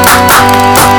Música